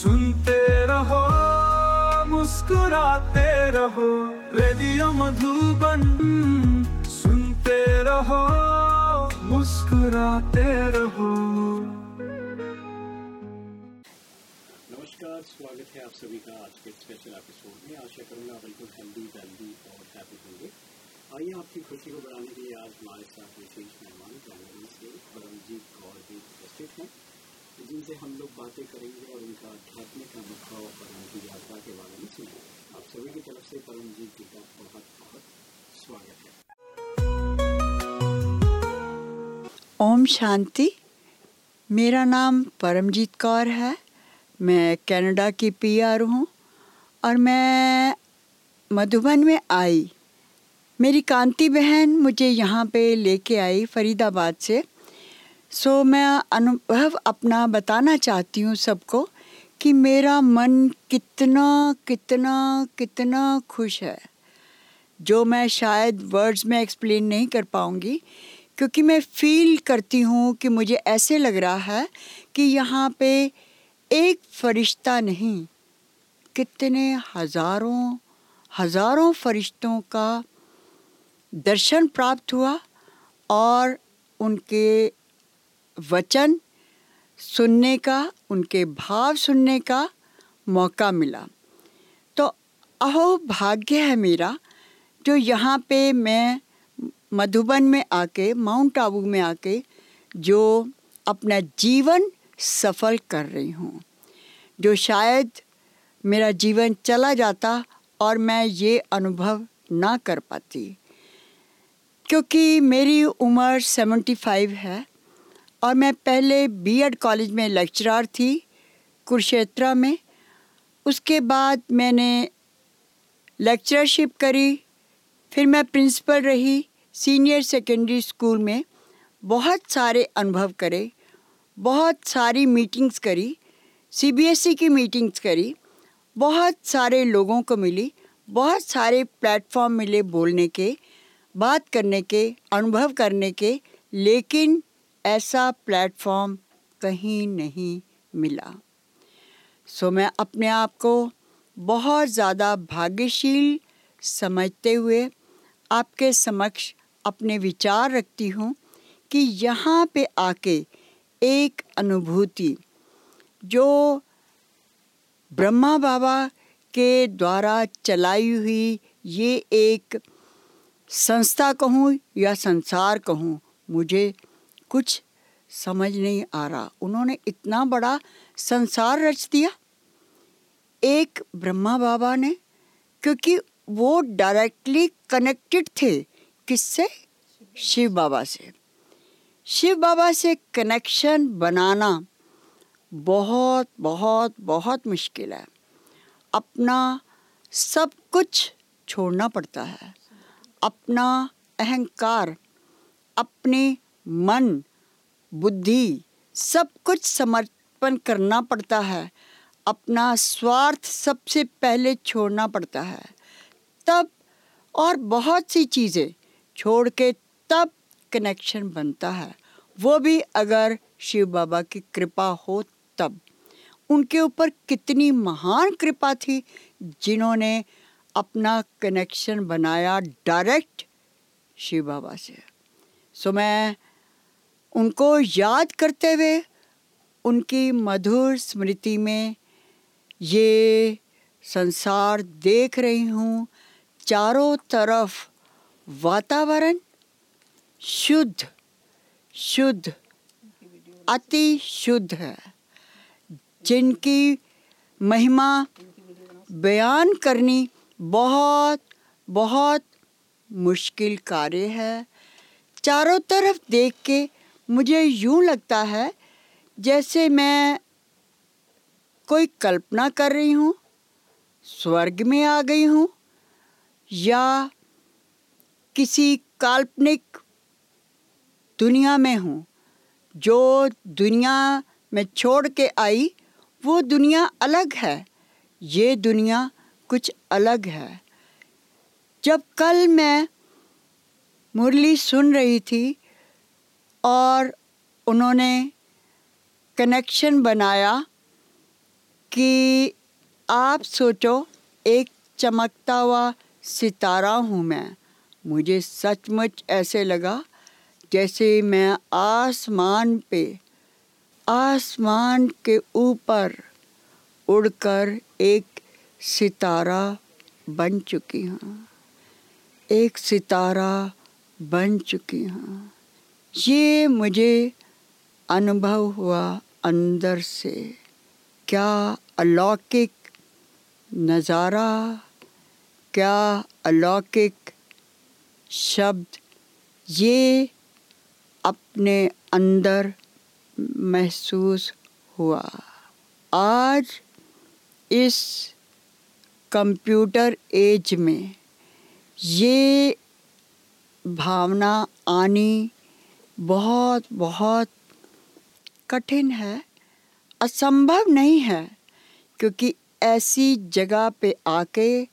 सुनते रहो, मुस्कुराते रहो, रेडियो मधुबन। सुनते रहो, मुस्कुराते रहो। नमस्कार, स्वागत है आप सभी का आज के स्पेशल एपिसोड में। आशा करूँगा बिल्कुल हेल्दी वेल्दी और हैप्पी होंगे। आइए आपकी खुशी को बढ़ाने के लिए आज हमारे साथ विशेष मेहमान कैनेडा से परमजीत कौर जी उपस्थित हैं। जिनसे हम लोग बातें करेंगे और उनका आध्यात्मिक अनुभव और उनकी यात्रा के बारे में सुनेंगे। आप सभी की तरफ़ से परमजीत जी का बहुत बहुत स्वागत है। ओम शांति। मेरा नाम परमजीत कौर है। मैं कनाडा की पीआर हूँ और मैं मधुबन में आई। मेरी कांति बहन मुझे यहाँ पे लेके आई फरीदाबाद से। सो मैं अनुभव अपना बताना चाहती हूँ सबको कि मेरा मन कितना कितना कितना खुश है, जो मैं शायद वर्ड्स में एक्सप्लेन नहीं कर पाऊँगी, क्योंकि मैं फील करती हूँ कि मुझे ऐसे लग रहा है कि यहाँ पे एक फरिश्ता नहीं, कितने हज़ारों हज़ारों फरिश्तों का दर्शन प्राप्त हुआ और उनके वचन सुनने का, उनके भाव सुनने का मौका मिला। तो अहो, भाग्य है मेरा, जो यहाँ पे मैं मधुबन में आके, माउंट आबू में आके, जो अपना जीवन सफल कर रही हूँ, जो शायद मेरा जीवन चला जाता और मैं ये अनुभव ना कर पाती। क्योंकि मेरी उम्र 75 है और मैं पहले बीएड कॉलेज में लेक्चरार थी, कुरुक्षेत्रा में। उसके बाद मैंने लेक्चरशिप करी, फिर मैं प्रिंसिपल रही सीनियर सेकेंडरी स्कूल में। बहुत सारे अनुभव करे, बहुत सारी मीटिंग्स करी सीबीएसई की मीटिंग्स करी, बहुत सारे लोगों को मिली, बहुत सारे प्लेटफॉर्म मिले बोलने के, बात करने के, अनुभव करने के, लेकिन ऐसा प्लेटफॉर्म कहीं नहीं मिला। सो मैं अपने आप को बहुत ज़्यादा भाग्यशील समझते हुए आपके समक्ष अपने विचार रखती हूँ कि यहाँ पे आके एक अनुभूति जो ब्रह्मा बाबा के द्वारा चलाई हुई ये एक संस्था कहूँ या संसार कहूँ, मुझे कुछ समझ नहीं आ रहा। उन्होंने इतना बड़ा संसार रच दिया। एक ब्रह्मा बाबा ने, क्योंकि वो डायरेक्टली कनेक्टेड थे किससे? शिव बाबा से। शिव बाबा से कनेक्शन बनाना बहुत बहुत बहुत मुश्किल है। अपना सब कुछ छोड़ना पड़ता है। अपना अहंकार, अपने मन, बुद्धि, सब कुछ समर्पण करना पड़ता है। अपना स्वार्थ सबसे पहले छोड़ना पड़ता है। तब और बहुत सी चीज़ें छोड़ के तब कनेक्शन बनता है। वो भी अगर शिव बाबा की कृपा हो तब। उनके ऊपर कितनी महान कृपा थी जिन्होंने अपना कनेक्शन बनाया डायरेक्ट शिव बाबा से। सो मैं उनको याद करते हुए उनकी मधुर स्मृति में ये संसार देख रही हूँ। चारों तरफ़ वातावरण शुद्ध शुद्ध, अति शुद्ध है। जिनकी महिमा बयान करनी बहुत बहुत मुश्किल कार्य है। चारों तरफ़ देख के मुझे यूँ लगता है जैसे मैं कोई कल्पना कर रही हूँ, स्वर्ग में आ गई हूँ, या किसी काल्पनिक दुनिया में हूँ। जो दुनिया में छोड़ के आई, वो दुनिया अलग है। ये दुनिया कुछ अलग है। जब कल मैं मुरली सुन रही थी और उन्होंने कनेक्शन बनाया कि आप सोचो, एक चमकता हुआ सितारा हूँ मैं। मुझे सचमुच ऐसे लगा जैसे मैं आसमान पे, आसमान के ऊपर उड़कर एक सितारा बन चुकी हूँ। एक सितारा बन चुकी हूँ। ये मुझे अनुभव हुआ अंदर से। क्या अलौकिक नज़ारा, क्या अलौकिक शब्द, ये अपने अंदर महसूस हुआ। आज इस कंप्यूटर एज में ये भावना आनी बहुत बहुत कठिन है, असंभव नहीं है, क्योंकि ऐसी जगह पे आके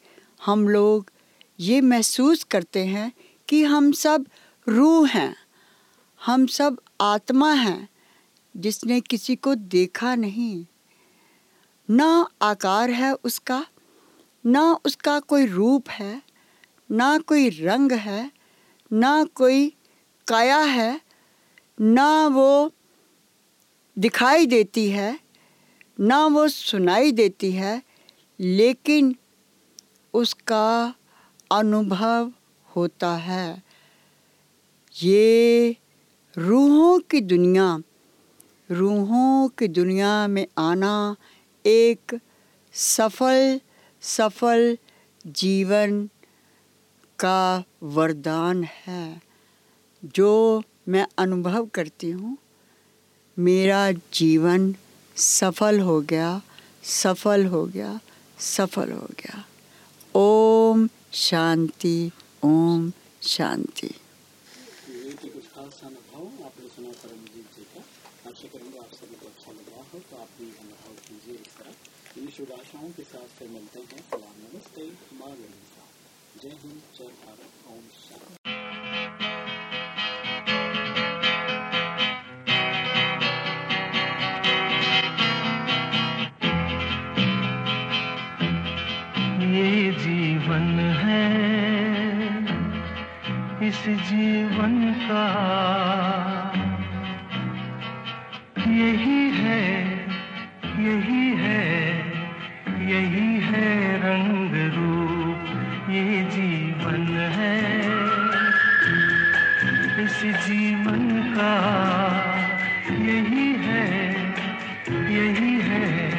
हम लोग ये महसूस करते हैं कि हम सब रूह हैं, हम सब आत्मा हैं, जिसने किसी को देखा नहीं। ना आकार है उसका, ना उसका कोई रूप है, ना कोई रंग है, ना कोई काया है ना वो दिखाई देती है, ना वो सुनाई देती है, लेकिन उसका अनुभव होता है। ये रूहों की दुनिया, रूहों की दुनिया में आना एक सफल सफल जीवन का वरदान है, जो मैं अनुभव करती हूँ मेरा जीवन सफल हो गया सफल हो गया सफल हो गया ओम शांति ओम शांति अच्छा हो तो हैं जय हिंद जय भारत ओम शांति जीवन का। यही है यही है यही है रंग रूप, ये जीवन है। इस जीवन का यही है यही है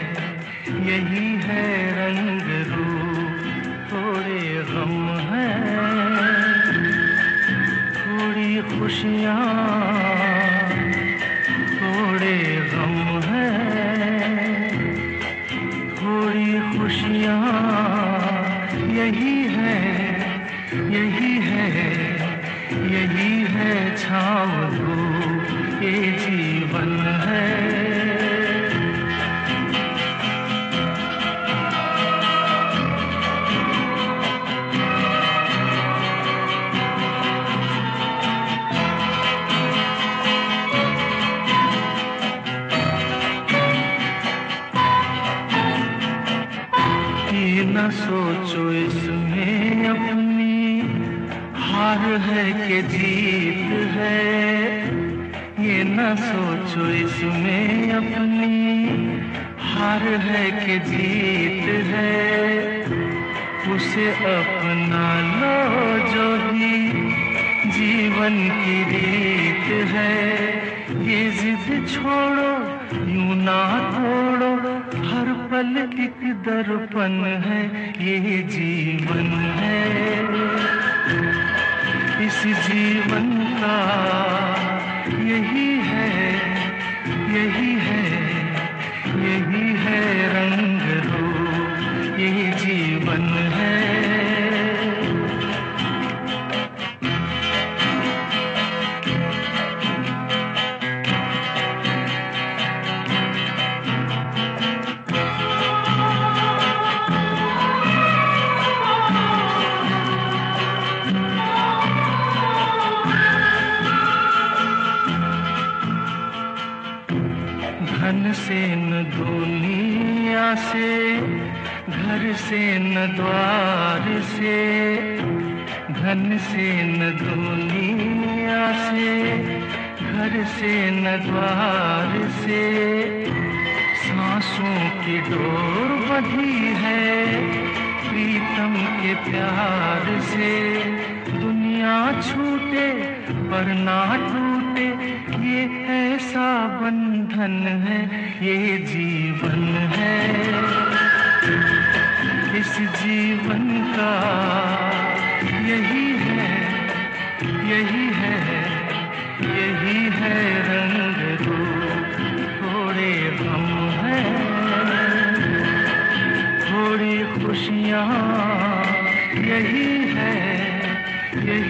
यही है रंग रूप। खुशियाँ, थोड़े गम है। थोड़ी खुशियाँ, यही है यही है यही है छाव धूप ये जीवन है। सोचो इसमें अपनी हार है कि जीत है। ये न सोचो इसमें अपनी हार है कि जीत है। उसे अपना लो जो भी जीवन की रीत है। ये जिद छोड़ो, यूँ ना तोड़ो, हर पल एक दर्पण है, ये जीवन है। इस जीवन का यही है यही है यही है रंग रो यही जीवन है। घर से न द्वार से, घन से न दुनिया से, घर से न द्वार से, सांसों की डोर बधी है, प्रीतम के प्यार से। दुनिया छूटे पर ना टूटे, ये ऐसा बंधन है, ये जीवन है। जीवन का। यही है यही है यही है रंग रूप थोड़े गम हैं, थोड़ी खुशियाँ। यही है, यही